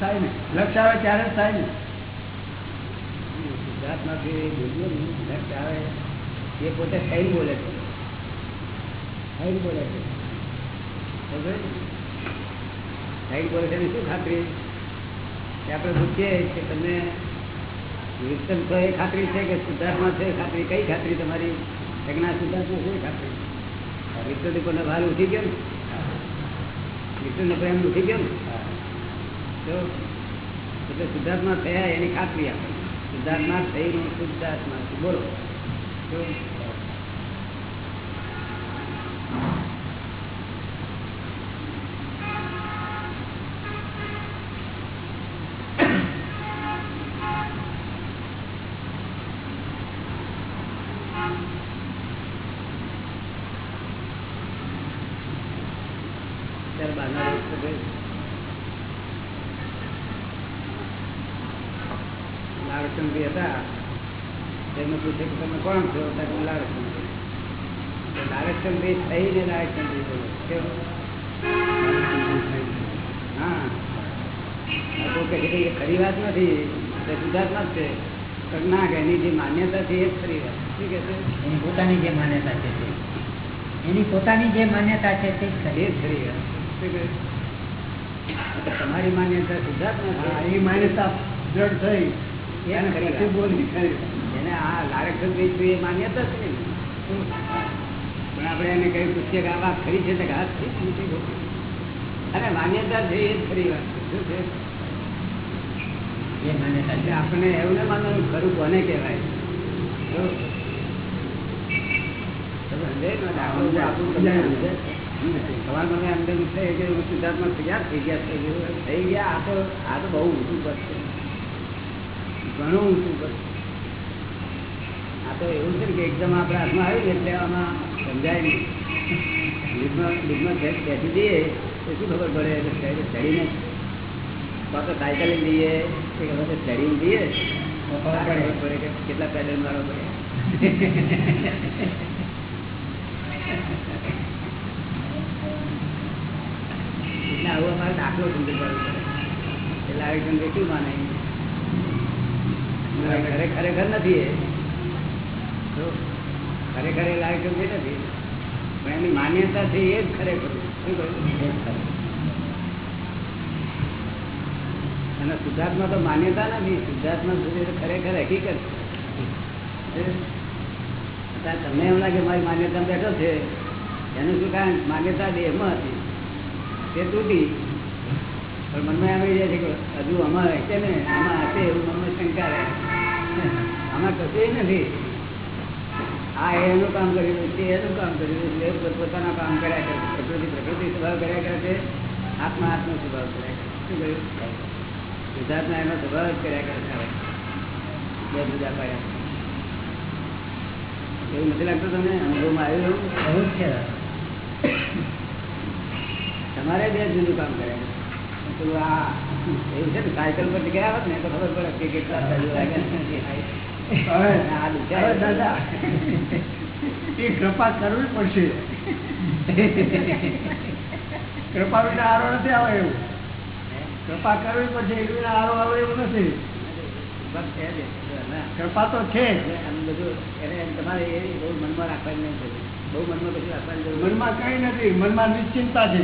થાય ને. લક્ષ આવે ત્યારે જ થાય ને. ગુજરાતમાંથી બોલ્યો ને, લક્ષ આવે, એ પોતે થઈ બોલે છે. થઈ બોલે છે. થઈ બોલે છે શું ખાતરી? કે આપણે પૂછીએ કે તમને વિરસન તો એ ખાતરી છે કે સુધારમાં છે ખાતરી? કઈ ખાતરી તમારી? પ્રજ્ઞા શુદ્ધાત્મા શું ખાતરી? વિરસન કોને ભાર ઉઠી ગયો ને? વિરસન પ્રેમ ઉઠી ગયો ને? એટલે સિદ્ધાર્થમાં થયા એની ખાતરી આપણે સિદ્ધાર્થમાં થઈને છે. બોલો તો ત્યારે બહારના લોકો તો ભાઈ લાડચંદ્રી હતા તેમને પૂછે કે તમે કોણ છો તો હું લાડચંદ્રી તો લાડચંદ્રી થઈને લાડચંદ્રી બોલો કેવું હા આ તો કહે છે કે એ ખરી વાત નથી તે શુદ્ધાત્મા જ છે તો ના કે એની જે માન્યતા છે એ જ ખરી વાત શું કે છે એની પોતાની જે માન્યતા છે તે એની પોતાની જે માન્યતા છે તે તમારી માન્યતા સુધાર હા, એ માન્યતા દ્રઢ થઈ. એને આ લાડચંદ્રી છે એ માન્યતા છે ને. પણ આપણે એને કહ્યું પૂછીએ કે આ વાત ખરી છે ને કે છે અને માન્યતા છે એ જ ખરી વાત છે. શું છે? જે માન્યતા છે. આપણે એવું ન માનવાનું ખરું કોને કહેવાય? જો. તમે સમજાય ને? દાખલો જો આપું તમને સમજાય? તમારા મને અંદર છે કે હું સિદ્ધાર્થમાં તૈયાર થઈ ગયા થઈ ગયું થઈ ગયા, આ તો આ તો બહુ ઊંચું પદ ઘણું ઊંચું પદ આ તો એવું છે કે એકદમ આપણે હાથમાં આવી એટલે આમાં સમજાય નહીં લીફમાં બે- બેસી દઈએ તો શું ખબર પડે, એટલે ચડી- ચડીને તો સાયકલિંગ જઈએ કે હવે તો ચડીને દઈએ ખબર પડે કે કેટલા પેડલ મારો પડે એટલે આવું અમારે દાખલો સમજી પડવો પડે એટલે સમજે શું માને. ઘરે ખરેખર નથી એ. ખરેખર એ સમજે નથી. પણ એની માન્યતા છે એ જ ખરેખર. શું કહ્યું. અને શુદ્ધાત્મા તો માન્યતા નથી. શુદ્ધાત્મા સુધી ખરેખર હકીકત છે. તમને એમ લાગે મારી માન્યતા બેઠો છે. એનું શું કારણ? માન્યતા દેહમાં હતી. તે તૂટી. પણ મનમાં આવી જાય છે કે હજુ આમાં રહેશે ને, આમાં હશે એવું મનમાં શંકા રહે. આમાં કશું નથી. આ એનું કામ કરી રહ્યું છે એનું કામ કરી રહ્યું છે પોતપોતાના કામ કર્યા કરે પ્રકૃતિ પ્રકૃતિ સ્વભાવ કર્યા કરે છે. આત્મા આત્મા સ્વભાવ કર્યા કરે શું કહ્યું એનો સ્વભાવ જ કર્યા કરે છે બે જુદા પાડ્યા એવું નથી લાગતું તમને? અનુભવમાં આવ્યું એવું? જ છે. તમારે બે જુદું કામ કરે. તો આ એવું છે ને સાયકલ પર ગયા હોત ને તો ખબર પડે કે કેટલા હવે દાદા એ કૃપા કરવી પડશે. કૃપા વિના આરો નથી આવે એવું. કૃપા કરવી પડશે એ વિના આરો આવે એવું નથી. કૃપા તો છે બધું એને તમારે એ બહુ મનમાં રાખવાની નહીં મનમાં નથી. મનમાં કઈ નથી મનમાં નિશ્ચિંતા છે.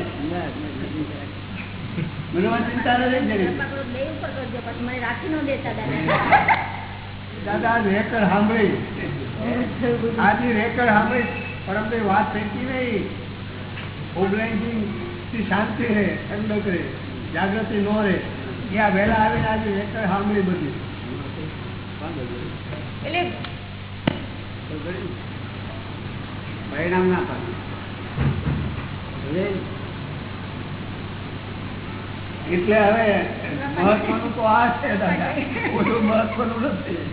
મનમાં ચિંતા નથી દાદા. દાદા આજ રેકર સાંભળી. આજે રેકર સાંભળી. પરમદેવ વાત થઈ નહીં ઓબલાઈનથી થી શાંતિ રહે ઠંડક રહે જાગૃતિ નો રહે. ત્યાં વહેલા આવીને આજે રેકર સાંભળી બધી? એટલે. પરિણામ ના પામે એટલે હવે મહત્વનું તો આ છે દાદા. મહત્વનું નથી.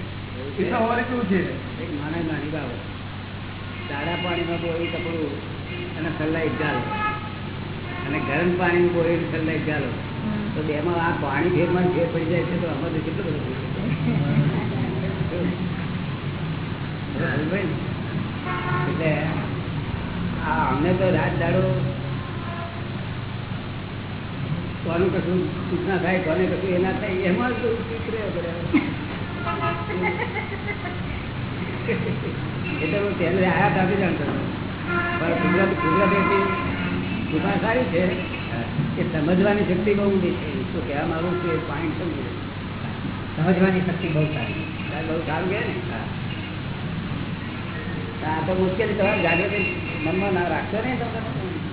એ તો વળગું છે? એક નાની નાની બાબત. સાડા પાણીમાં બોળી કપડું અને સલ્લાઈ ચાલો. અને ગરમ પાણીમાં બોળી સલ્લાઈ ચાલો. તો બેમાં આ પાણી ફેરમાં ફેર પડી જાય છે તો આમાં તો કેટલું બધું? એટલે આ અમને તો રાત દાડો કોનું કશું સૂચના થાય કોને કશું એ ના થાય એમાં જ. એટલે હું તેને આયા કાપી જાણતો. પણ ગુજરાતી ગુજરાતી દુકાન સારી છે એ સમજવાની શક્તિ બહુ ઊંડી છે. શું કહેવા માંગુ છું એ પાણી સમજી સમજવાની શક્તિ બહુ સારી બહુ સારું કહે ને? આ તો મુશ્કેલી તમારે જાગૃતિ મનમાં ના રાખશો ને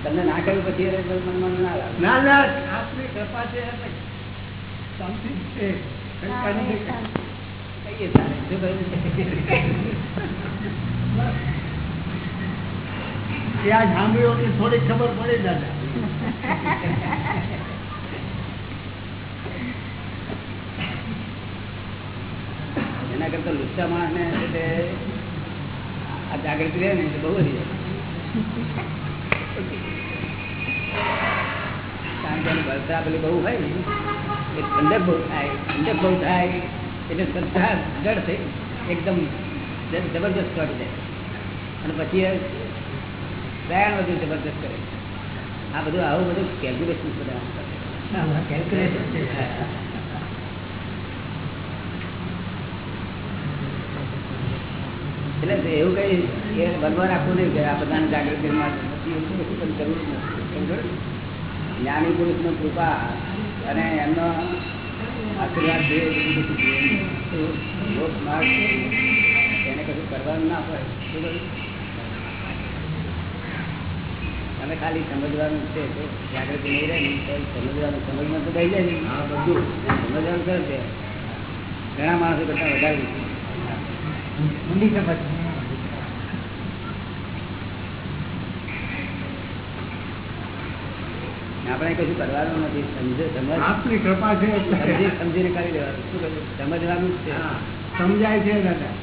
તમને ના કહ્યું પછી મનમાં ના રાખો ના ના. આપની કૃપા છે શાંતિ છે. કહીએ તારે શું કહ્યું? આ સાંભળ્યો થોડી ખબર પડે દાદા. એના કરતા લુચ્ચા માણસ ને એટલે આ જાગૃતિ રહે ને એટલે બહુ એની ભરતા થાય એકદમ જબરજસ્ત કરી જાય અને પછી કરે આ બધું, આવું બધું કેલ્ક્યુલેશન કેલ્ક્યુલેશન છે એટલે એવું કઈ એ બનવા રાખવું નહીં કે આ બધાને જાગૃતિ? જ્ઞાની પુરુષનો કૃપા અને એમનો આશીર્વાદ એને કશું કરવાનું ના હોય. શું અને ખાલી સમજવાનું છે તો જાગૃતિ નહીં રહે સમજવાનું સમજમાં તો થઈ જાય ને. બધું. સમજવાનું સરળ છે. ઘણા માણસો કરતા વધારે. ઊંડી સમજ. આપણે કશું કરવાનું નથી. સમજે સમજ? આપની કૃપા છે સમજી સમજીને કરી દેવાનું શું સમજવાનું છે. સમજાય છે દાદા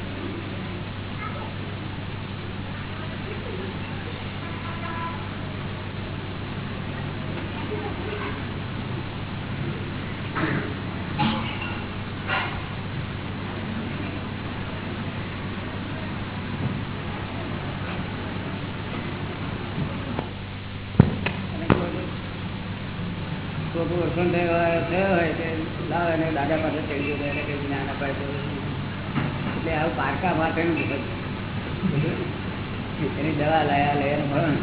અને કોઈ ઓળખાણ થયો હોય કે લાવ એને દાદા પાસે ચડી ગયો એને કઈ જ્ઞાન અપાય તો એટલે આવું પારકા માટેનું બધું એની દવા લાયા લે એનું ભરણ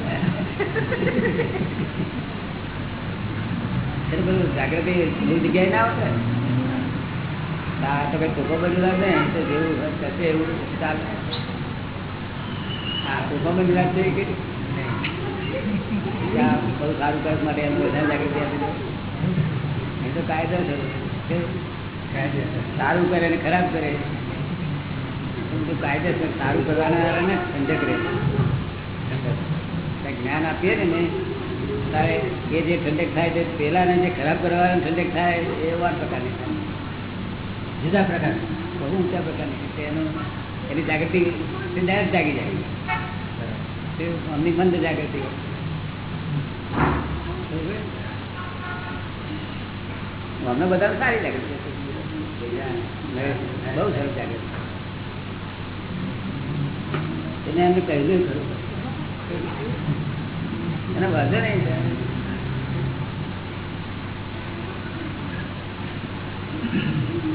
એટલે જાગૃતિ બધી ના આવશે આ તો કઈ ટોકો બધું લાગે ને તો જેવું થશે એવું ચાલે. આ ટોકો બધું લાગશે કે બહુ સારું કરવા માટે એમ બધા જાગૃતિ આપી દો. એ તો કાયદો સારું કરે ને ખરાબ કરે. કાયદેસર સારું કરવાના ને ઠંડક રહે. જ્ઞાન આપીએ ને તારે એ જે ઠંડક થાય તે પેલાને જે ખરાબ કરવાના ઠંડક થાય એવા પ્રકારની જુદા પ્રકાર બહુ ઊંચા પ્રકારની. એનું, એની જાગૃતિ ડાયરેક્ટ જાગી જાય. અમની મંદ જાગૃતિ. હોય બરોબર? અમને બધા સારી લાગે. બહુ સરસ જાગૃતિ એને એમને કહેલું એને વાંધો નહીં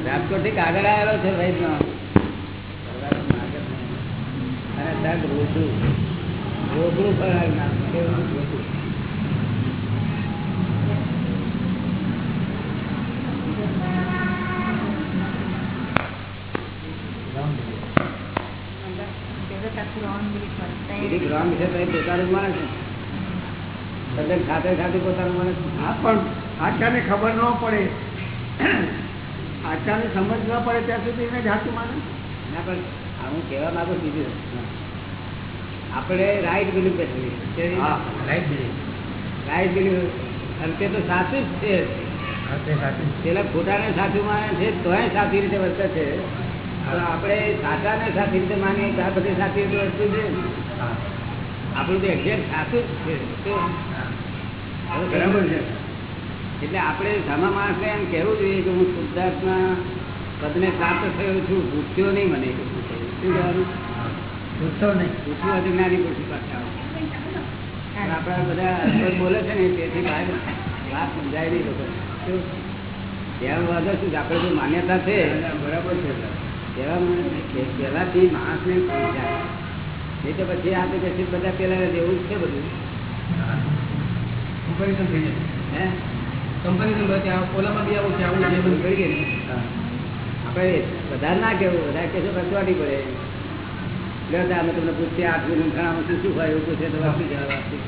રાજકોટથી કાગળ આવેલો છે ભાઈ નો અને દર્દ રોજું રોગડું ફરાર નામ કેવું રોજું બીજી ગ્રામ છે તો એ પોતાનું માણસ તદ્દન ખાતે ખાતે પોતાનું માણસ હા પણ આચાર્યને ખબર ન પડે. આચાર્ય સમજ ન પડે ત્યાં સુધી એને જાતું માને ના પણ હું કહેવા માંગુ બીજું. આપણે રાઈટ બિલીફ બેઠેલી રાઈટ બિલીફ રાઈટ બિલીફ અંતે તો સાચું જ છે. સાચું પેલા ખોટાને સાચું માને છે તોય સાચી રીતે વર્તે છે. આપણે સાચાને સાચી રીતે માનીએ ત્યાં પછી સાચી રીતે વસ્તુ છે. હા આપણું તો એક્ઝેક્ટ સાચું જ છે. બરાબર છે. એટલે આપણે સામા માણસને એમ કહેવું જોઈએ કે હું શુદ્ધાર્થના પદને પ્રાપ્ત થયો છું ભૂખ્યો નહીં મને શું કહેવાનું? નહીં. પૂછવું અજ્ઞાની પૂછી પાછા આપણા બધા બોલે છે ને તેથી બહાર વાત સમજાય નહીં લોકો? કહેવાનો વાંધો શું આપણે જો માન્યતા છે. બરાબર છે. કહેવા કહેવાથી માણસને સમજાય નહીં તો પછી આપણે પછી બધા પેલા જેવું છે બધું. કમ્પેરિઝન થઈ જાય. હે? કમ્પેરિઝન ઓલામાં બી આવું છે આવું જે બધું કરી ગયું આપણે બધા ના કેવું બધા કહેશો રચવાટી પડે. લેતા અમે તમને પૂછીએ આટલું ઘણા શું શું હોય એવું પૂછે તો વાપરી જવા વાપરી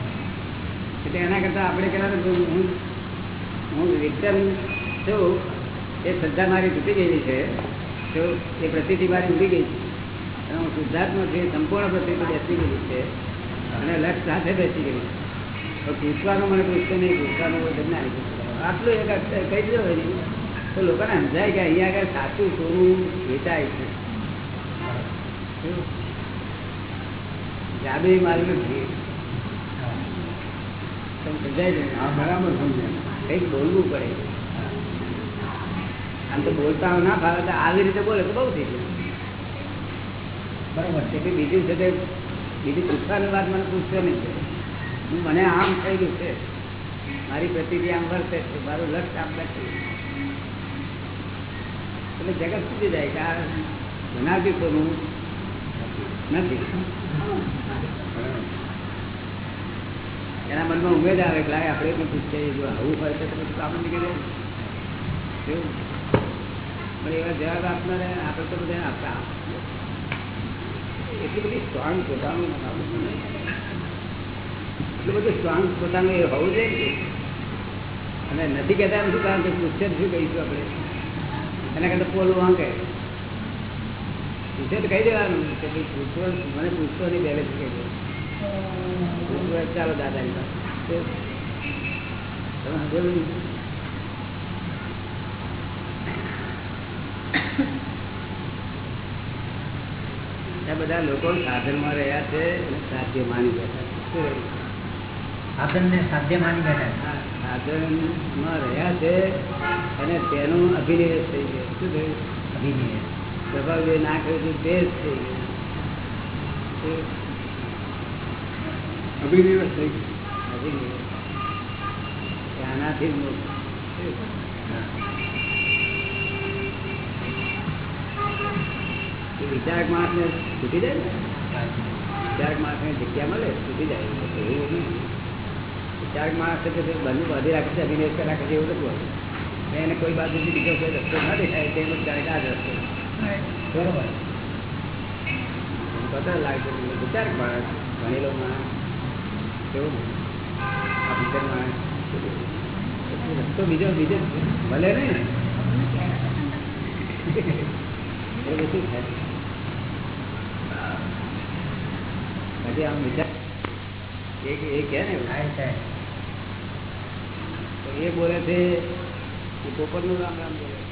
એટલે એના કરતાં આપણે કહેલા તો હું હું વિક્ટર છું એ શ્રદ્ધા મારી તૂટી ગયેલી છે. તો એ પ્રતિથી મારી ઉડી ગઈ છે. હું શુદ્ધાત્મા જે સંપૂર્ણ પ્રતિથી બેસી ગયેલી છે. અને લક્ષ સાથે બેસી ગયેલી તો પૂછવાનો મને પૂછતો નહીં પૂછવાનું તમને નહીં આટલું એક અક્ષર કહી દીધો હોય તો લોકોને સમજાય કે અહીંયા આગળ સાચું સોનું વેચાય છે? જાદુ મારું નથી સમજાય છે? હા બરાબર સમજાય. કંઈક બોલવું પડે. આમ તો બોલતા ના ફાવે તો આવી રીતે બોલે તો બહુ થઈ ગયું બરાબર છે કે બીજું છે તે બીજી પૂછવાની વાત મને પૂછશે નહીં. છે હું મને આમ થઈ ગયું છે. મારી પ્રતિક્રિયા આમ વર્તે છે. મારું લક્ષ આમ એટલે જગત સુધી જાય કે આ બનાવતી કોનું નથી. એના મનમાં ઉમેદ આવે કે આપણે પણ પૂછીએ. જો આવું હોય તો આપણે નીકળે એવું? પણ એવા જવાબ આપનારે આપણે તો બધા આપતા એટલી બધી સ્ટ્રોંગ પોતાનું એટલું બધું સ્ટ્રોંગ પોતાનું એ હોવું જોઈએ. અને નથી કહેતા એમ શું કારણ કે પૂછે શું કહીશું આપણે. એના કરતાં પોલું વાંકે. પૂછે તો કહી દેવાનું કે ભાઈ પૂછવો મને પૂછતો નહીં પહેલે કહી દે. તો ચાલો દાદાની પાસે. તમે સમજ્યું? બધા લોકો સાધનમાં રહ્યા છે સાધ્ય માની બેઠા સાધનને સાધ્ય માની બેઠા સાધનમાં રહ્યા છે અને તેનું અભિનિવેશ થઈ ગયો. શું થયું? અભિનય સ્વભાવ જે ના કર્યું હતું તે જ થઈ ગયું. અભિનિવેશ થઈ ગયો. અભિનિવેશ. આનાથી એ વિચારક માણસને છૂટી જાય ને? વિચારક માણસને જગ્યા મળે છૂટી જાય. એવું નહીં. વિચારક માણસ બંને બાંધી રાખે છે અભિનેશ રાખે છે એવું નથી હોતું. એને કોઈ બાજુ બીજો કોઈ રસ્તો ના દેખાય તેમ જ જાણે આ રસ્તો. બરોબર? પતા લાગે છે વિચારક માણસ ભણેલો માણસ કેવું આ વિચાર માણસ રસ્તો બીજો બીજો ભલે નહીં. ને એ બધું થાય. પછી આમ વિચાર. એ કે ને એ બોલે છે પોપટનું રામ રામ બોલે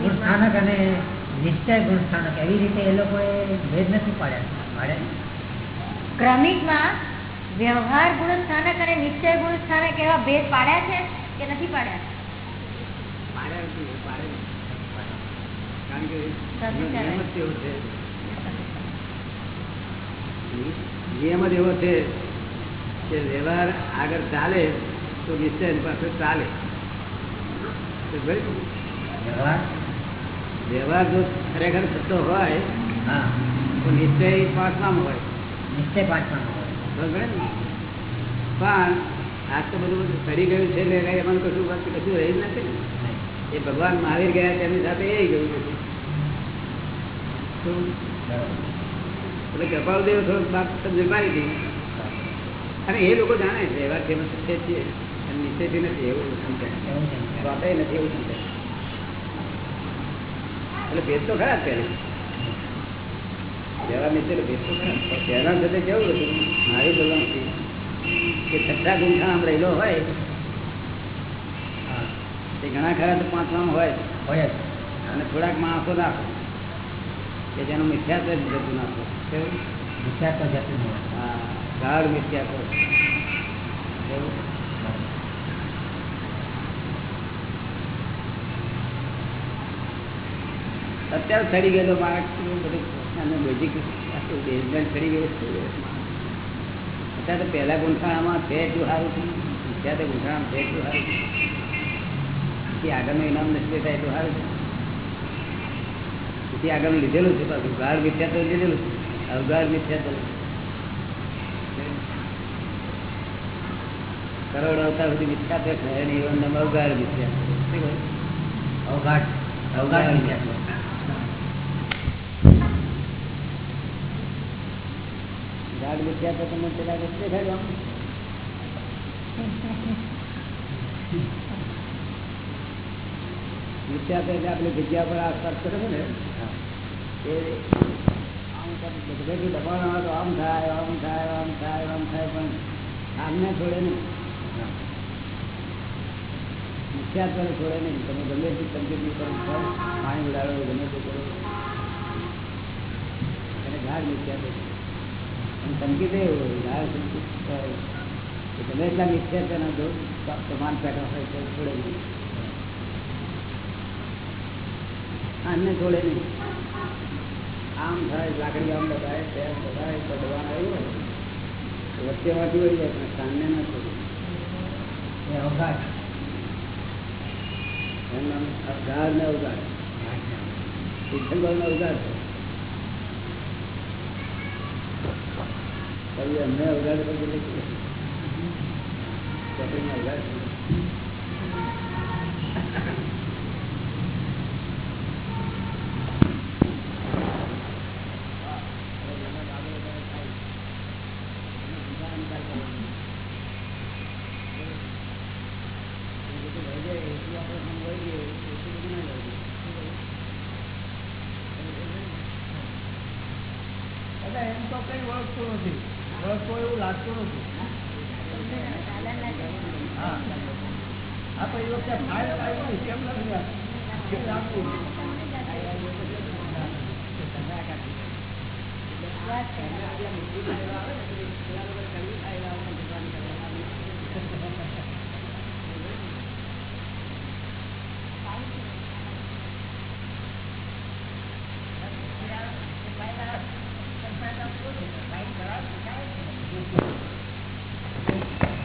ગુણ સ્થાનક અને નિશ્ચય ગુણસ્થાનક એવી રીતે એ લોકોએ ભેદ નથી પાડ્યા. પાડ્યા ક્રમિકમાં વ્યવહાર ગુણસ્થાનક અને નિશ્ચય ગુણસ્થાનક એવા ભેદ પાડ્યા છે કે નથી પાડ્યા? નિયમ જ એવો છે કે વ્યવહાર આગળ ચાલે તો નિશ્ચય પાસે ચાલે. બરાબર? વ્યવહાર વ્યવહાર જો ખરેખર થતો હોય હા. તો નિશ્ચય પાંચમાં હોય. નિશ્ચય પાંચમાં હોય. પણ આ તો બધું ફરી ગયું છે એટલે એમાં કશું વાત કશું રહી જ નથી એ ભગવાન મહાવીર ગયા તેમની સાથે એ ગયું નથી. એટલે કપાળદેવ થોડોક બાપ સમજ મારી હતી અને એ લોકો જાણે છે એવા કેમ છે સત્ય છીએ અને નિશ્ચયથી નથી એવું સમજાય. એવું સમજાય. નથી એવું સમજાય. એટલે ભેદ તો ખરા પહેલે? વ્યવહાર નીચે ભેદ તો ખરા પહેલા સાથે કેવું હતું? મારી બોલવાનું કે છઠ્ઠા ગુંઠા આમ રહેલો હોય. તે ઘણા ખરા તો પાંચમાં હોય. હોય જ. અને થોડાક માણસો નાખો. કે જેનું મિથ્યાત્વ જતું નાખો. કેવું તો જતું હા ગાઢ મિથ્યાત્વ. એવું અત્યારે ચડી ગયેલો અત્યારે તો ગુંઠાણામાં છે એટલું સારું છે. અત્યારે ગુંઠાણામાં છે એટલું સારું પછી આગળનું ઇનામ નથી થાય એટલું સારું પછી આગળ લીધેલું છે પાછું ગાઢ મિથ્યા તો લીધેલું અવગાઢ મિથ્યા તો કરોડ અવતાર સુધી મિથ્યા તો થયા નહીં એવો અવગાઢ મિથ્યા શું કહ્યું? અવઘાટ. અવઘાટ વિચાર તો તમે પેલા તો એટલે આપણે જગ્યા પર આસપાસ કરે છે ને એ બધેથી દબાણ આવે તો આમ થાય આમ થાય આમ થાય આમ થાય, પણ આમને છોડે નહીં. પર છોડે નહીં. તમે ગમે તે સમજૂતી કરો, પાણી ઉડાડો, ગમે તે કરો. અને ગાઢ મિથ્યા હોય કે તમે એટલા મિથ્યા તેના જો પ્રમાણ પેટા હોય તો છોડે નહીં. આને છોડે નહીં. આમ થાય લાકડી આમ દબાય તેમ દબાય તો દબાણ આવ્યું હોય તો વચ્ચેમાંથી વળી જાય પણ સામને ના છોડે. એ અવઘાટ એમના ને અવગાઢ શિક્ષણભાવ નો છે પછી અમને પર કેટલી ચોપડીમાં છે. એટલે એમ તો કઈ વળગતું નથી વળગતું એવું લાગતું નથી હા આ તો એ વખતે ફાઇલ આવી હોય કેમ નથી લાગતું? કેમ લાગતું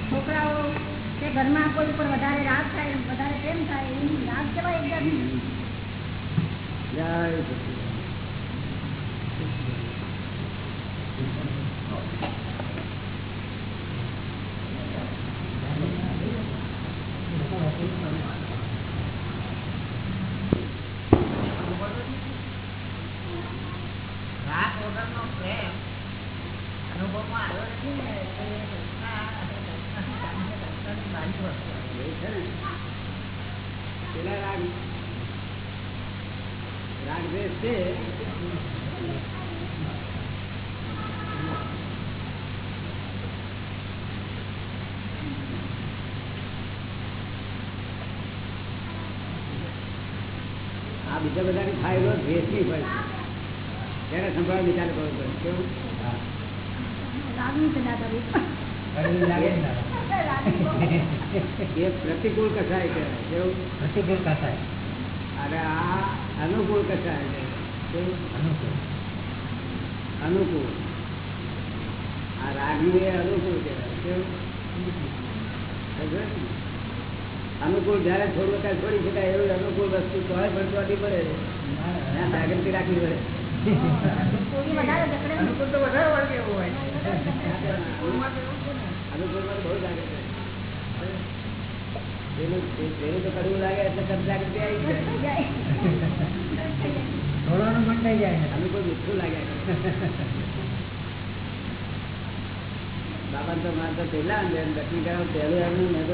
છોકરાઓ કે ઘરમાં કોઈ ઉપર વધારે રાગ થાય વધારે પ્રેમ થાય એની રાગ કેવાય એક જાતની જય સચિદાનંદ. રાગ વગરનો પ્રેમ અનુભવમાં આવ્યો નથી ને તો એ સંસ્થા અને સંસ્થાની સંસ્થાની બારી વસ્તુ એવું છે ને પેલા રાગ રાગ દ્વેષ છે આ બધાની ફાઇલો ભેસની હોય ત્યારે સંભાળ વિચાર કરવો પડે. કેવું? એ પ્રતિકૂળ કસાય છે. કેવું? પ્રતિકૂળ કસાય અને આ અનુકૂળ કસાય છે. કેવું? અનુકૂળ. અનુકૂળ. આ રાગનું એ અનુકૂળ કહેવાય. કેવું? અનુકૂળ જયારે થોડું કાંઈ છોડી શકાય એવું અનુકૂળ વસ્તુ તોય પણ ચોટી પડે ત્યાં જાગૃતિ રાખવી પડે. અનુકૂળ તો વધારે વળગે એવું હોય. અનુકૂળમાં બહુ જાગૃતિ પેલું પેલું તો કરવું લાગે એટલે તરત જાગૃતિ આવી જાય. થોડોનું મંડાઈ જાય. અનુકૂળ મીઠું લાગ્યા બાબા તો મારે તો પેલા અંદર એમ દર્શન કરવા પહેલું એમનું મેં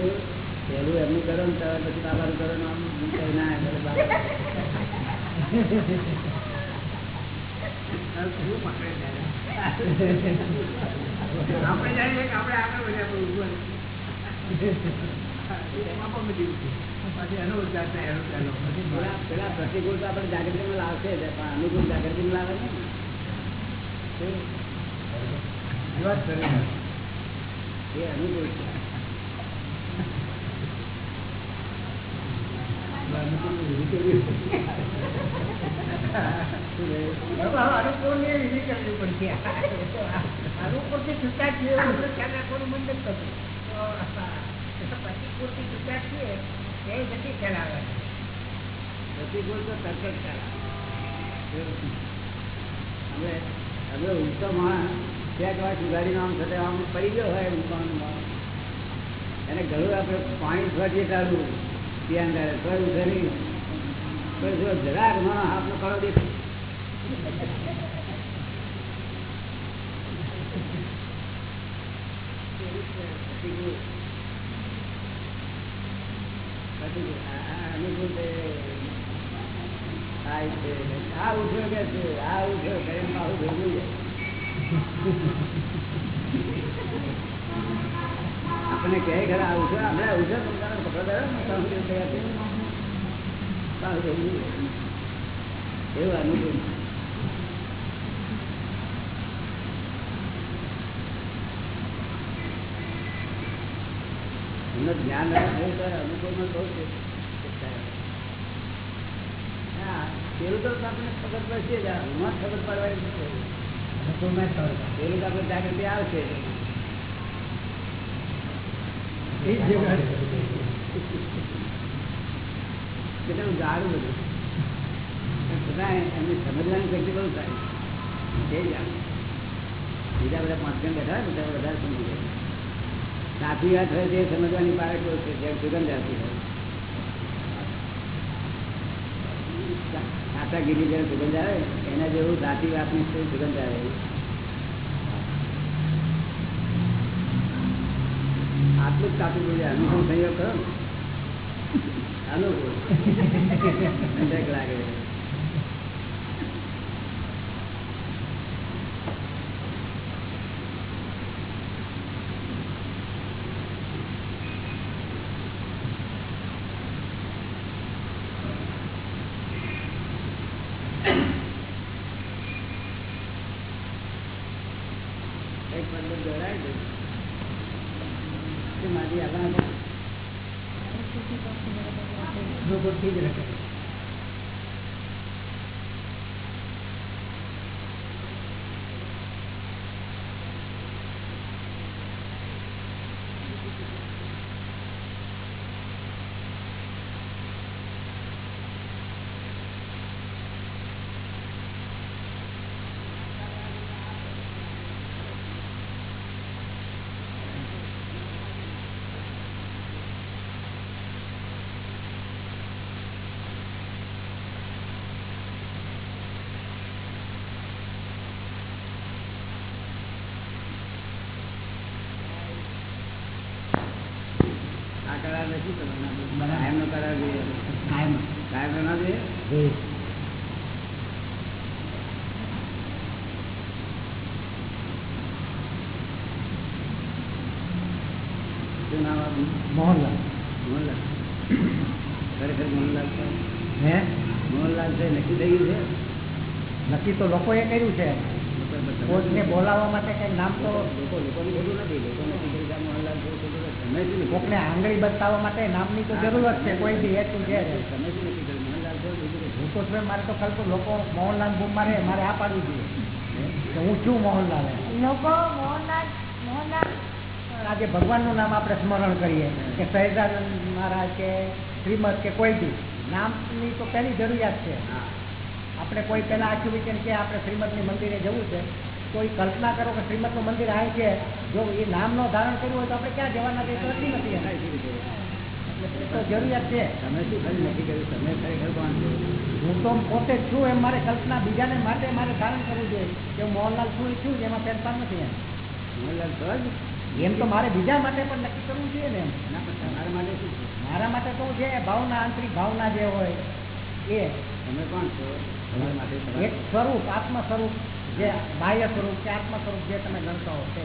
તો પહેલું એમનું કરો ને ત્યારે પછી બાબાનું કરો ને? આપણે જાણીએ કે આપણે આગળ વધ્યા પણ એમાં પણ બધી પછી એનો ઉદ્ધાર થાય, એનો ચાલો. પેલા પેલા પ્રતિકૂળ તો આપણે જાગૃતિમાં લાવશે પણ અનુકૂળ જાગૃતિમાં લાવે ને. એ અનુકૂળ છે બાબા, અનુકૂળની વિધિ કરવી પડશે. અનુકૂળથી છૂટા છીએ એવું આપણે ખ્યાલ રાખવાનું મન નથી થતું. તો પ્રતિકૂળથી છૂટા છીએ એ નથી ખ્યાલ આવે પ્રતિકૂળ તો તરત જ ચાલે. હવે માણસ ત્યાં વાર સુધારીને આમ થતા આમ પડી ગયો હોય માણસ એને ઘણું આપણે પાણી ફરીએ કાઢવું ત્યાં અંદર તો ઉઠે નહીં પણ જો જરાક માણસ હાથનો. પ્રતિકૂળ. આ- છે. ઉઠ્યો કે છે આ ઉઠ્યો કરીને આવું ભેગું જાય આપણને કહે ખરા આવું છે આપણે થયા છે. એવું અનુભવ એમનું જ્ઞાન અનુકૂળમાં બહુ છે. પેલું તો આપણને ખબર પડશે જ આ ઉંમર ખબર પડવાની ખબર પેલું તો આપણે જાગૃતિ આવશે. ગાળું બધું? છતાં એમની સમજવાની શક્તિ બહુ સારી એ જ આવે બીજા બધા પાંચ જણ બેઠા બધા વધારે સમજી જાય. સાચી વાત હોય તે સમજવાની પારક છે, જેમ સુગંધ આવતી હોય. સાચા ગીરી જ્યારે સુગંધ આવે, એના જેવું સાચી વાતની સુગંધ આવે? આટલું જ કાપી બોલે અનુભવ સંયોગ કરો અનુભવ લાગે એક પંદર દોરાય છે તે મારી આગળ અનુકૂળથી જ રહે. આ કરાર નથી કરવાનો કાયમ નો કરાર જોઈએ કાયમ. કાયમ ના જોઈએ જોઈએ. શું નામ આપનું? મોહનલાલ. મોહનલાલ. ખરેખર મોહનલાલ છે? હે? મોહનલાલ છે નક્કી થઈ ગયું નક્કી તો લોકોએ કર્યું છે. છે કોચને બોલાવવા માટે કઈ નામ તો લોકો લોકોનું ખોટું નથી લોકો નક્કી કરી કે આ મોહનલાલ છે ખોટું છે. તમે શું નક્કી કોકને આંગળી બતાવવા માટે નામની તો જરૂરત છે કોઈ બી હેતુ છે? હું તો છું મારે તો કલ્પ લોકો મોહનલાલ ભૂમ મારે મારે આ પાડવું જોઈએ. કે હું છું મોહનલાલ. લોકો મોહનલાલ મોહનલાલ. આજે ભગવાનનું નામ આપણે સ્મરણ કરીએ કે સહેજાનંદ મહારાજ કે શ્રીમદ કે કોઈ બી નામની તો પહેલી જરૂરિયાત છે. હા. આપણે કોઈ પહેલા આખું વિચાર કે આપણે શ્રીમદની મંદિરે જવું છે. એ કલ્પના કરો કે શ્રીમદનું મંદિર આવે છે જો એ નામનો ધારણ કર્યું હોય તો આપણે ક્યાં જવાના છે નથી નથી તો જરૂરિયાત છે. તમે શું ખાલી નક્કી કર્યું? તમે ખરેખર કોણ છો? હું તો પોતે છું એમ મારે કલ્પના બીજાને માટે મારે ધારણ કરવું જોઈએ. કે મોહનલાલ છું છું એમાં ફેરફાર નથી એમ. મોહનલાલ જ? એમ તો મારે બીજા માટે પણ નક્કી કરવું જોઈએ ને એમ. ના પણ મારા માટે શું છે? મારા માટે તો જે ભાવના આંતરિક ભાવના જે હોય એ. તમે કોણ છો? તમારા માટે એક સ્વરૂપ આત્મ સ્વરૂપ જે બાહ્ય સ્વરૂપ કે આત્મ સ્વરૂપ જે તમે ગણતા હો તે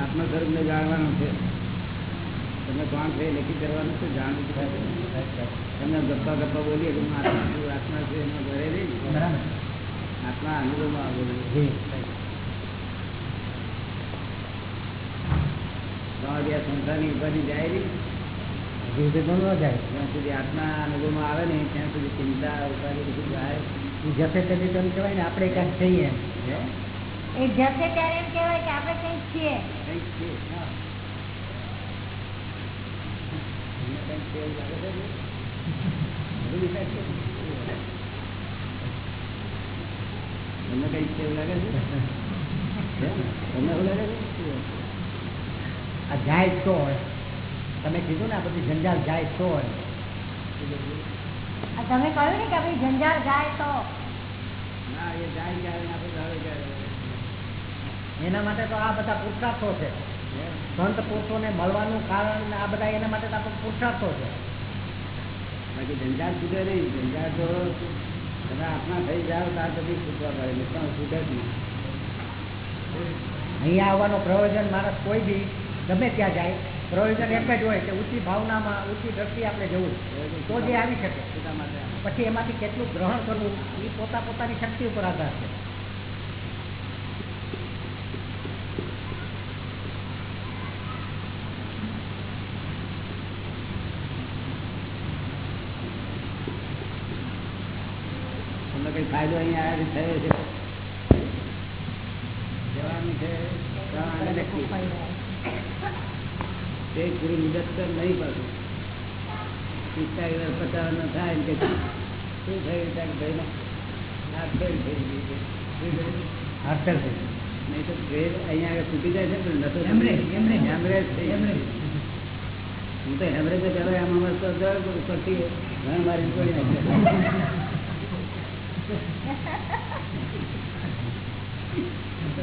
આત્મ સ્વરૂપને જાણવાનું છે. તમે કોણ છે એ નક્કી કરવાનું છે જાણવું છે તમે ગપ્પા ગપ્પા બોલીએ કે હું આત્મા છું આત્મા છે એમાં ઘરે નહીં. બરાબર. આત્મા અનુભવમાં આવેલું જી તમારી આ સંસારની ઉપાધિ જાય નહીં સુધી ન જાય. જ્યાં સુધી આત્મા અનુભવમાં આવે ને ત્યાં સુધી ચિંતા ઉપાધિ બધું જાય જશે તેથી તો કહેવાય ને આપણે કાંઈક છે એ જશે ત્યારે એમ કહેવાય કે આપણે કંઈક છીએ. કંઈક છે તમને કઈ એવું લાગે છે? તમને એવું લાગે છે? જાય છો હોય. તમે કીધું ને આ બધી જંજાલ જાય છો હોય. તમે કહ્યું ને કે આપણી જંજાળ જાય તો. ના એ જાય ક્યારે ને આપણે આવે ક્યારે? એના માટે તો આ બધા પુરુષાર્થો છે. છે? સંત પુરુષોને મળવાનું કારણ આ બધા એના માટે તો આપણે પુરુષાર્થો છે. બાકી જંજાળ છૂટે નહીં. જંજાળ તો તમે આત્મા થઈ જાઓ ત્યાં બધી છૂટવા પડે. પણ છૂટે જ નહીં. અહીંયા આવવાનો પ્રયોજન માણસ કોઈ બી ગમે ત્યાં જાય. પ્રવચન એમ જ હોય કે ઊંચી ભાવનામાં ઊંચી દ્રષ્ટિ આપણે જવું. તો જે આવી શકે. પછી એમાંથી કેટલું ગ્રહણ કરવું એ પોતા પોતાની શક્તિ ઉપર આધાર છે. ફાયદો અહીંયા થયો છે? જવાનું છે. તે નહીં પાછું પિસ્તાળીસ વર્ષ પચાસ થાય ને કે શું થયું ત્યાં ભાઈ આ થઈ ગઈ છે શું થયું? નહીં તો ટ્રેન અહીંયા આગળ તૂટી જાય છે પણ નતો હેમરેજ, હેમરેજ. હેમરેજ થઈ હેમરેજ. હું તો હેમરેજ જ હવે આમ અમારે તો દર ઘણ મારીને તોડી નાખ્યા.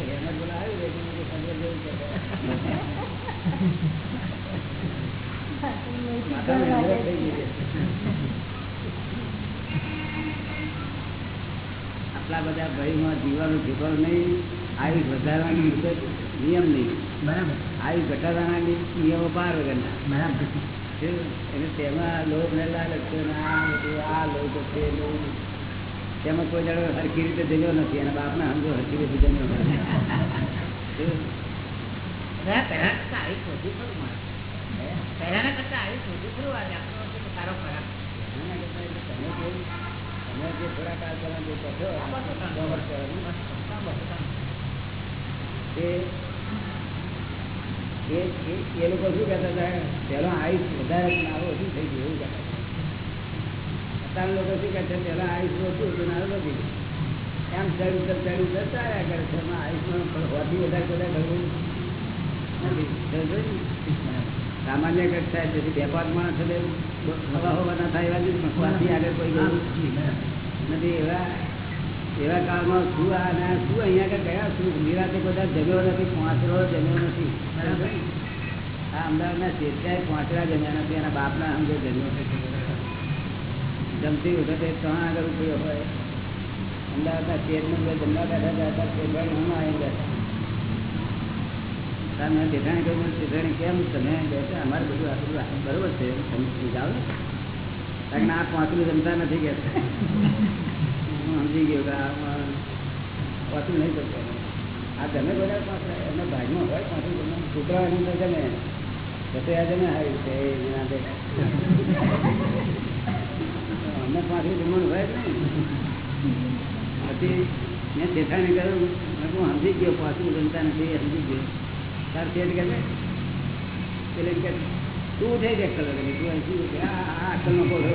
હેમરેજ બોલા આવી આટલા બધા ભયમાં જીવાનું જીવવાનું નહીં આવી વધારવાની નિયમ નહીં. બરાબર. આવી ઘટાડવાના નિયમો પાર વગરના. બરાબર. એટલે તેમાં લોભ ને લાલચ આ લોકો છે તેમાં કોઈ દાડો સરખી રીતે જમ્યો નથી અને બાપના સમજો સરખી રીતે જમ્યો પહેલાના કરતા આયુષ વધુ એ લોકો શું કહેતા હતા પેલો આયુષ વધારે નારો ઓછું થઈ ગયું એવું કહેતા અત્યારે લોકો શું કહે છે પેલા આયુષ ઓછું હતું નારો નથી એમ ચડ ઉતર ચડ ઉતર ચાલ્યા કરે છે આયુષમાં હોવાથી વધારે બધા કરવું સામાન્ય માણસ હવા હવા ના થાય એવા પણ સ્વાથી આગળ કોઈ ગયું નથી. એવા એવા કાળમાં શું આ ને શું અહીંયા આગળ ગયા? શું નિરાતે બધા જમ્યો નથી પાંચરો જમ્યો નથી. આ અમદાવાદના શેઠિયાએ પાંચરા જમ્યા નથી, એના બાપના અંગે જમ્યો જમતી વખતે ત્રણ આગળ ઉઠ્યો હોય. અમદાવાદના બધા જમવા બેઠા હતા ત્યારે શેઠાણી હમણાં આવી બેઠા. તાર મેં શેઠાણી કહ્યું કેમ તમે બેઠા અમારે બધું આ બધું બરોબર છે. તમે ને કારણ કે આ પાંચલું નથી કે હું સમજી ગયો કે આ પાંચલું નહીં આ તમે બધા પાંચલા એમના ભાગમાં હોય પાંચલું જમવાનું છોકરાઓને તો જમે રસોઈયા જમે હારી છે. એના બે. અમને પાંચલું જમવાનું હોય જ નહીં. મેં શેઠાને કહ્યું સમજી ગયો પાછું. જમતા નથી. સમજી ગયો. તું ઉઠે અહીં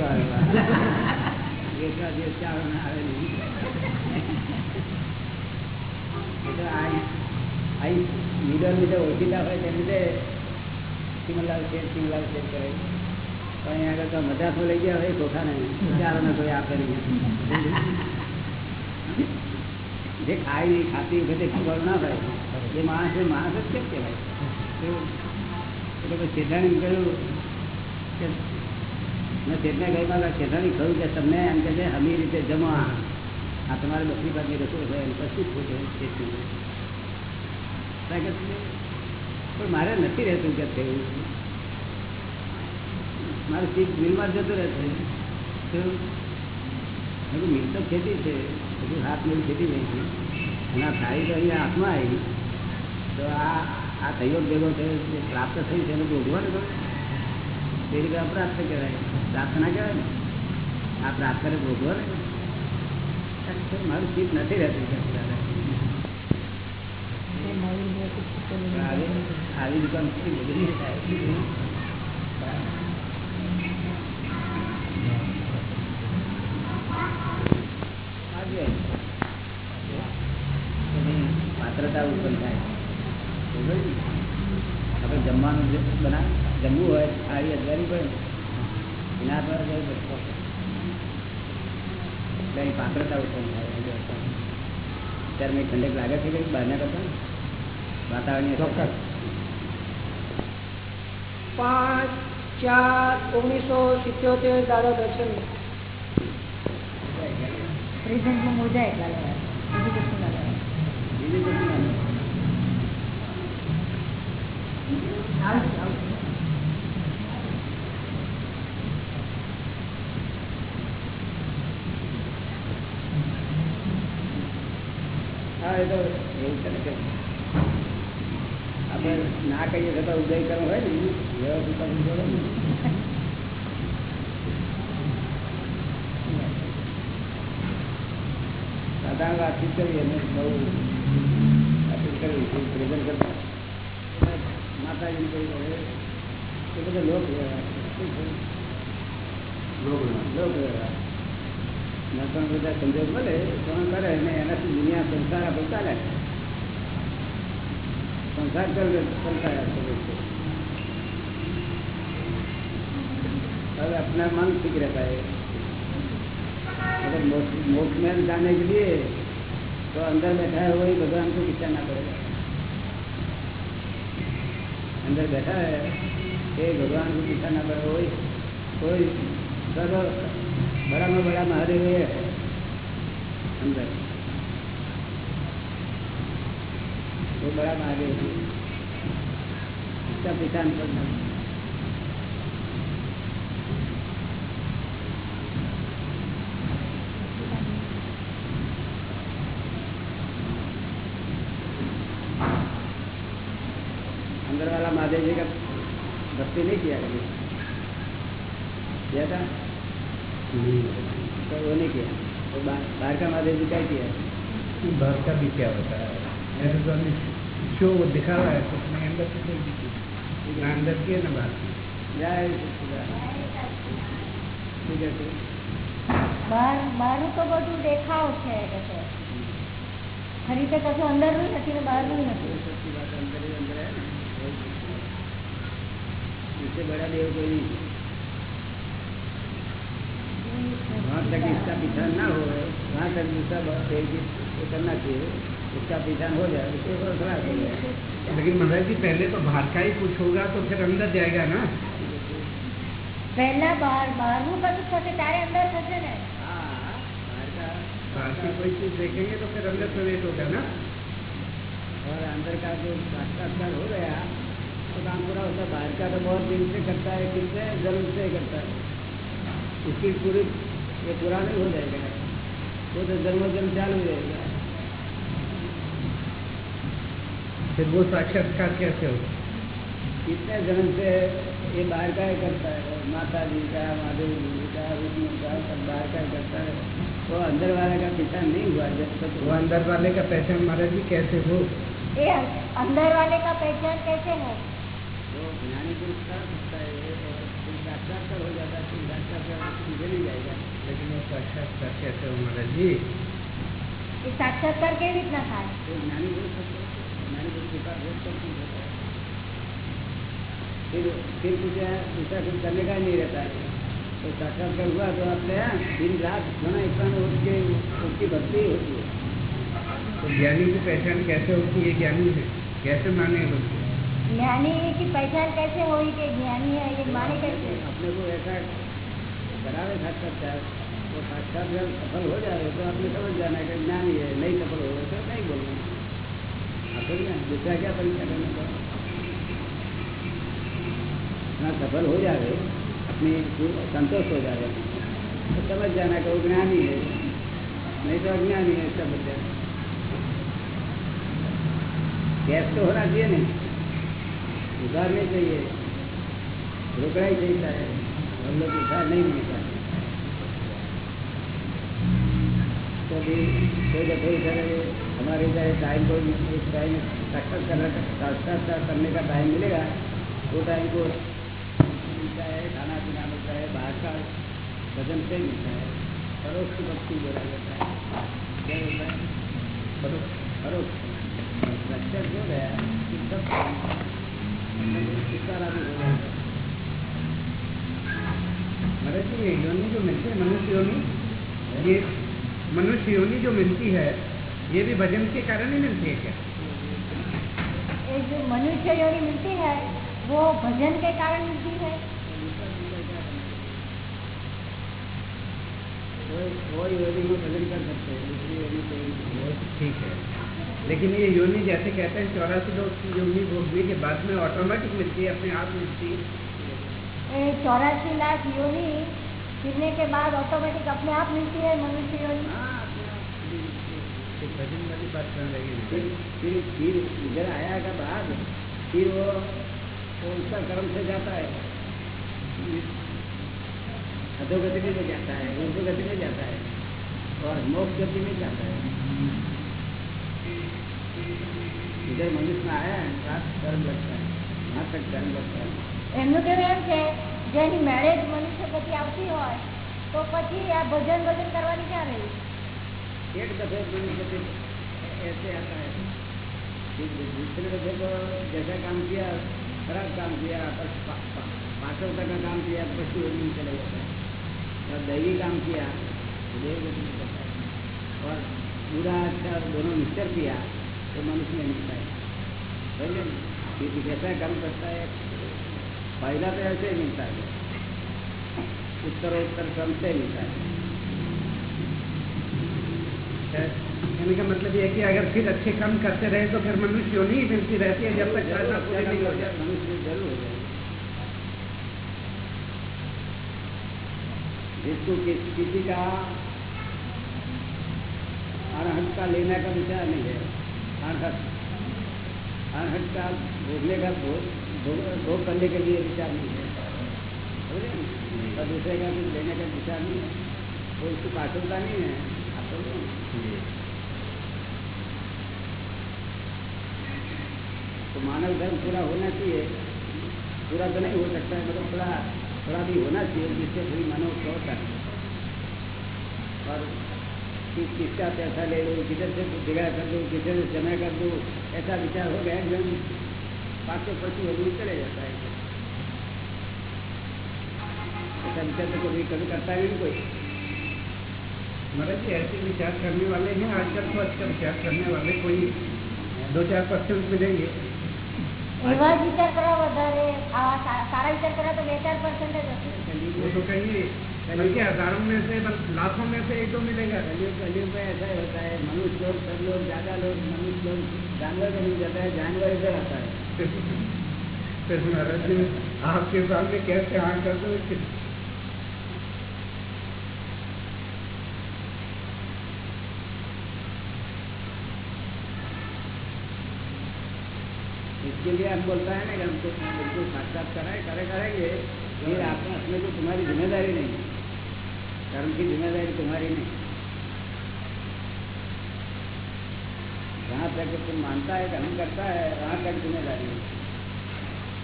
આવે. ચાર આવે આ લીડર લીધે ઓળખીતા હોય તેમ લીધે સિમલાલ શેઠ સિમલાલ શેઠ કરે પણ અહીંયા આગળ તો મજાકો લઈ ગયા હોય કોઠાને. ચારોને કોઈ આપે નહીં. જે ખાય નહીં ખાતી વખતે ખબર ના હોય એ માણસ એ માણસ જ કેમ કહેવાય? એટલે પછી શેઠાણી કહ્યું કે, મેં શેઠને મારા શેઠાણી કહ્યું કે તમને એમ કે છે, હમી રીતે જમા. આ તમારે બકરી પાકી રસોઈ હોય એમ કશું ખોટું શેઠનું પણ મારે નથી રહેતું કે થયું મારે સીટ મિલમાં જતું રહેશે તો મિલ તો ખેતી છે, બધું હાથ મિલ ખેતી નહીં છે. અને આ થાળી તો અહીંયા હાથમાં આવી. તો આ આ સહયોગ ભેગો થયો જે પ્રાપ્ત થયું છે એને ભોગવાનું તો રીતે અપ્રાપ્ત કહેવાય. પ્રાપ્ત ના કહેવાય ને. આ પ્રાપ્ત કરે ભોગવો ને મારું સીટ નથી રહેતું આવી દુકાન જમવાનું જે બના જમવું હોય થાળી અજવારી પડે એના પર જવું પડશે એટલે પાત્રતા ઉત્પન્ન થાય ત્યારે મેં ઠંડક લાગે છે કે બહારના કરતા વાતાવરણની? ચોક્કસ. પાંચ ચાર ઓગણીસો સિત્યોતેર દાદા દર્શન. પ્રેઝન્ટમાં મોજા એટલા લેવાય બીજું કશું ના લેવાય બીજું કશું ના હોય. આવશે આવશે હા એ તો એવું છે ને કહીએ છતાં ઉદય કરવો હોય. ને વ્યવસ્થિત સાધારણ વાતચીત કરી અને બહુ વાતચીત કરવી પ્રેઝન્ટ કરતા માતાજી કહ્યું હવે એ બધા લોક વ્યવહાર છે. શું છે? લોક વ્યવહાર નરસણ બધા સંજોગ મળે તો કરે અને એનાથી દુનિયા સંસાર આપણે ચાલે સંસાર કરે સંસાર આપે છે હવે अपना मन ठीक रहता है अगर मोक्ष मोक्ष में जाने के लिए तो अंदर बैठा है वही भगवान को पीछा ना करेगा અંદર બેઠા એ ભગવાન ગીતા ના પર હોય, કોઈ બરાબર બરામાં બરા મહાદેવ અંદર. એ બરા મહાદેવ પિતા પિતા महादेव जी का भक्ति नहीं किया कभी किया था तो वो नहीं किया तो बा- बाहर का महादेव जी क्या किया बाहर का भी क्या होता है ऐसे तो हमने शो दिखा रहा है तो उसमें अंदर से कोई भी चीज़ ना अंदर की है ना बाहर की जय सच्चिदानंद। ठीक है ठीक બહાર બહારનું તો બધું દેખાવ છે કે છે ખરી રીતે કશું અંદરનું નથી ને બહારનું નથી इससे बड़ा देव कोई नहीं है। वहाँ तक इसका पीछा ना हो वहाँ तक दूसरा बात है कि ये करना चाहिए इसका पीछा हो जाए उसके ऊपर खराब हो जाए लेकिन महाराज जी पहले तो बाहर का ही कुछ होगा तो फिर अंदर जाएगा ना પહેલા બહાર બહારનું કશું થશે ત્યારે અંદર થશે ને हाँ बाहर का बाहर की कोई चीज देखेंगे तो फिर अंदर प्रवेश होगा ना और अंदर का जो साक्षात्कार हो गया तो काम पूरा होता है बाहर का तो बहुत दिन से करता है किससे जन्म से करता है। इसकी पूरी ये पूरा नहीं हो जाएगा। वो तो जन्म जन्म चालू हो जाएगा। फिर वो साक्षात्कार कैसे होगा? कितने जन्म से ये बाहर का ही करता है। माता जी का महादेव जी का विष्णु का सब बाहर का ही करता है। वो अंदर वाले का पिता नहीं हुआ जब तक वो अंदर वाले का पहचान महाराज जी कैसे हो? ये अंदर वाले का पहचान कैसे है? वो ज्ञानी पुरुष कर सकता है ये फिर साक्षात्कार हो जाता है फिर साक्षात्कार सीधे नहीं जाएगा लेकिन वो साक्षात्कार कैसे हो महाराज जी એ સાક્ષાત્કાર કેવી રીતના થાય तो ज्ञानी पुरुष सकते हैं। ज्ञानी पुरुष के पास बहुत सब कुछ होता है फिर फिर कुछ है, दूसरा कुछ करने का ही नहीं रहता है तो साक्षात्कार हुआ तो आपने यहाँ दिन रात घना इतना उसके उसकी भक्ति होती है तो ज्ञानी की पहचान कैसे होती है ज्ञानी है कैसे माने लोग ज्ञानी की पहचान कैसे होगी कि ज्ञानी है, ये माने कैसे? अपने को ऐसा वो साक्षात जब सफल हो जाए तो आपने समझ जाना है कि ज्ञानी है, नहीं सफल हो तो नहीं बोलना दूसरा क्या परीक्षा करना सफल हो जाए, अपनी संतोष हो जाए तो समझ जाना कि वो ज्ञानी है। नहीं तो अज्ञानी है समझ जाना गैस तो होना चाहिए नहीं उधार नहीं चाहिए। रोकड़ा ही चाहिए हम लोग उधार नहीं मिलता तो भी कोई ना कोई तरह हमारे इधर टाइम को टाइम साक्षात करने साक्षात्कार करने का टाइम मिलेगा, वो टाइम को मिलता है, खाना पीना मिलता है, बाहर का भजन से मिलता है, परोक्ष भक्ति है। क्या होता है? परोक्ष प्रत्यक्ष हो गया सब छुटकारा भी हो जाएगा महाराज जी ये योनि जो मिलती है मनुष्य योनि ये मनुष्य योनि जो मिलती है ये भी भजन के कारण ही मिलती है क्या ये जो मनुष्य योनि मिलती है वो भजन के कारण मिलती है कोई कोई योगी में भजन कर सकते हैं दूसरी। वो तो ठीक है लेकिन ये योनि जैसे कहते हैं चौरासी लोग की योनि भोगने के बाद में ऑटोमेटिक मिलती है अपने आप मिलती है चौरासी लाख योनि फिरने के बाद ऑटोमेटिक अपने आप मिलती है मनुष्य योनि। हाँ, है। तो भजन वाली बात करने फिर लगी फिर फिर इधर आया का बाद फिर वो वो उसका कर्म से जाता है। अधोगति में जाता है ऊर्ध्व गति में जाता है और मोक्ष गति में जाता है। इधर मनुष्य में आया है साथ कर्म लगता है वहाँ तक कर्म लगता है એમનું કહેવું એમ છે જેની મેળે જ મનુષ્ય ગતિ આવતી હોય તો પછી આ ભજન ભજન કરવાની ક્યાં રહી एक दफे मनुष्य फिर ऐसे आता है फिर दूसरे दफे को जैसा काम किया खराब काम किया पर पा- पा- पात्रता का काम किया तो पशु योनि में चला जाता है और दैवी काम किया तो देव गति में जाता है और बुरा अच्छा दोनों मिक्सर किया तो मनुष्य में मिलता है समझे न? क्योंकि जैसा काम करता है। फ़ायदा तो ऐसे ही मिलता है। उत्तरोत्तर क्रम से मिलता है। कहने का मतलब ये है कि अगर फिर अच्छे काम करते रहे तो फिर मनुष्य योनि ही मिलती रहती है? जब तक साधना पूरी नहीं हो जाती। मनुष्य ज़रूर हो जाएगा जिसको किसी का अनहट का लेने का विचार नहीं है। अनहट अनहट का भोगने का भोग करने के लिए विचार नहीं है। और दूसरे का कुछ लेने का विचार नहीं है। वो उसकी पाठकता नहीं है। आप समझे? तो मानव धर्म पूरा होना चाहिए। पूरा तो नहीं हो सकता है मतलब थोड़ा थोड़ा भी होना चाहिए जिससे थोड़ी मानव आए और किसका पैसा ले लो किधर से जगह कर दो किधर से जमा कर दो ऐसा विचार हो गया एकदम पाँच पशु आदमी चले जाता है ऐसा विचार तो कभी कभी करता ही नहीं कोई महाराज जी ऐसे विचार करने वाले हैं आजकल तो अच्छा विचार करने वाले कोई दो चार परसेंट मिलेंगे એવા જ વિચાર કરવા વધારે આવા સા- સારા વિચાર કરવા તો બે ચાર પર્સન્ટ જ હશે वो तो कहिए बल्कि हज़ारों में से लाखों में से एक दो मिलेगा। कलयुग कलयुग में ऐसा ही होता है। मनुष्य लोग सब लोग ज़्यादा लोग मनुष्य लोग जानवर का नहीं जाता है जानवर इधर आता है। आपके सामने कैसे हाँ कर दो? इसके लिए हम बोलता है ना कि हमको बिल्कुल साक्षात्कार है करे करेंगे। फिर आपने अपने को तुम्हारी ज़िम्मेदारी नहीं है। कर्म की जिम्मेदारी तुम्हारी नहीं जहाँ तक तुम मानता है कर्म करता है वहाँ तक जिम्मेदारी है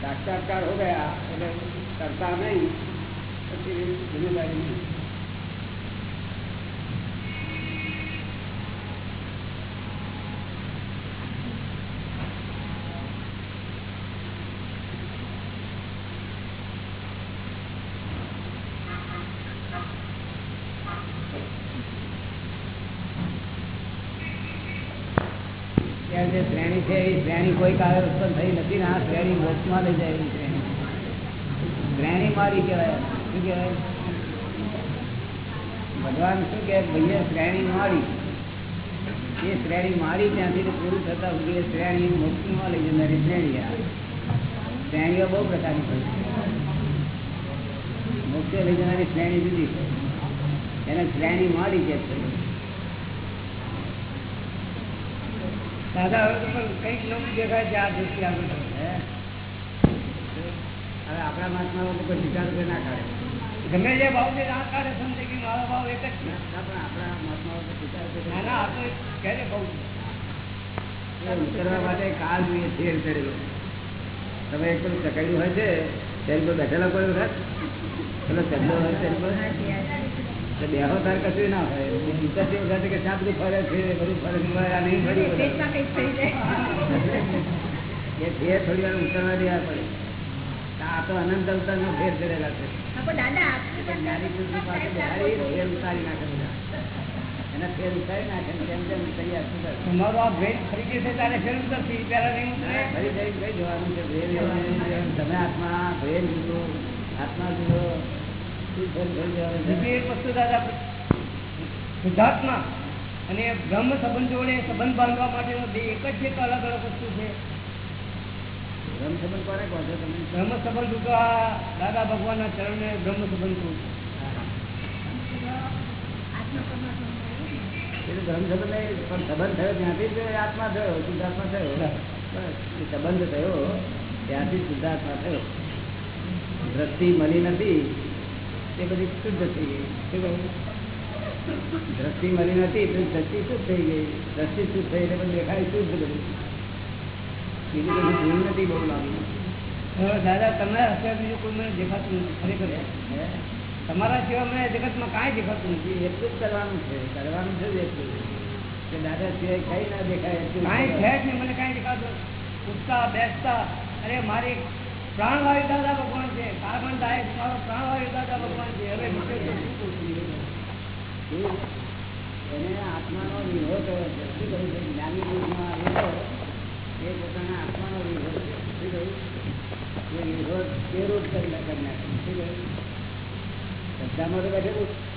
साक्षात्कार हो गया अगर करता नहीं तो फिर जिम्मेदारी नहीं શ્રેણી કોઈ કાળે ઉત્પન્ન થઈ નથી ને આ શ્રેણી મોક્ષમાં લઈ જાય એવી શ્રેણી. શ્રેણી મારી કહેવાય. શું કહેવાય? ભગવાન શું કહે? ભાઈએ શ્રેણી મારી. એ શ્રેણી મારી ત્યાંથી પૂરું થતા સુધી શ્રેણી મોક્ષમાં લઈ જનારી શ્રેણી શ્રેણીઓ બહુ પ્રકારની હોય મોક્ષે લઈ જનારી શ્રેણી જુદી છે. એને શ્રેણી મારી કે છે. દાદા હવે તો પણ કંઈક નવું દેખાય છે આ આગળ હવે આપણા મહાત્માઓ માં વિચાર ના કાઢે. ગમે જે ભાવ છે ના કાઢે સમજે કે મારો ભાવ એક જ છે. ના પણ આપણા કરે ના ના આ તો ક્યારે ભાવ એ ઉતરવા માટે કાલ જોઈએ ફેર કરેલો. તમે એક પણ ચકાડ્યું હોય છે તેની પર બેઠેલા કોઈ વખત? પેલો ચંદો હોય તેની પર? બેહો તાર કશું ના હોય. વિચાર વખતે કે શા બધું ફરે છે બધું ફરે છે આ નહીં ફરી પેટમાં કંઈક થઈ જાય. એ ફેર થોડી વાર ઉતરવા દેવા પડે. આ તો અનંત અવતારનો ફેર કરેલા છે. હા, પણ પાસે જ્ઞાની પુરુષો પાસે બેહાડી ફેર ઉતારી નાખે બધા. એના ફેર ઉતારી નાખે ને તેમ તેમ તૈયાર સુધર તમારો આ ભેદ ફરી જશે ત્યારે ફેર ઉતરશે પહેલા નહીં ઉતરે? ફરી ફરી કઈ જવાનું છે ભેદ તમે આત્મા ભેદ જુદો આત્મા જુદો. બીજી એક વસ્તુ દાદા શુદ્ધાત્મા અને બ્રહ્મ સંબંધ જોડે સંબંધ બાંધવા માટેનો બે એક જ એક અલગ અલગ વસ્તુ છે. બ્રહ્મ સંબંધ કોને કહો છો તમે? બ્રહ્મ સંબંધ તો આ દાદા ભગવાનના ચરણે બ્રહ્મ સંબંધ કહું એટલે બ્રહ્મ સંબંધ નહીં, પણ સંબંધ થયો ત્યાંથી જ આત્મા થયો શુદ્ધાત્મા થયો. એ સંબંધ થયો ત્યાંથી શુદ્ધાત્મા થયો. દ્રષ્ટિ મળી નથી તે બધી શુદ્ધ થઈ ગઈ. શું કહ્યું? દ્રષ્ટિ મળી નથી તો દ્રષ્ટિ શુદ્ધ થઈ ગઈ. દ્રષ્ટિ શુદ્ધ થઈ એટલે પછી દેખાય શુદ્ધ બધું. બીજું કશું ભૂલ નથી બહુ લાંબી હવે દાદા તમારા હસ્તે બીજું કોઈ મને દેખાતું નથી ખરેખર. હે? તમારા સિવાય મને જગતમાં કાંઈ દેખાતું નથી. એ એટલું જ કરવાનું છે. કરવાનું છે જ એટલું. કે દાદા સિવાય કઈ ના દેખાય એટલું જ કાંઈ કરવાનું. છે જ નહીં મને કાંઈ દેખાતું ઉઠતા બેસતા અરે મારી પ્રાણવાયુ દાદા ભગવાન છે, કાર્બન ડાયોક્સાઇડ પ્રાણવાયુ દાદા ભગવાન છે. હવે એને આત્માનો વિરોધ થયો છે. શું કહ્યું એ પોતાના આત્માનો વિરોધ છે. શું કહ્યું? એ વિરોધ તે કરી શું શ્રદ્ધામાં તો બેઠેલું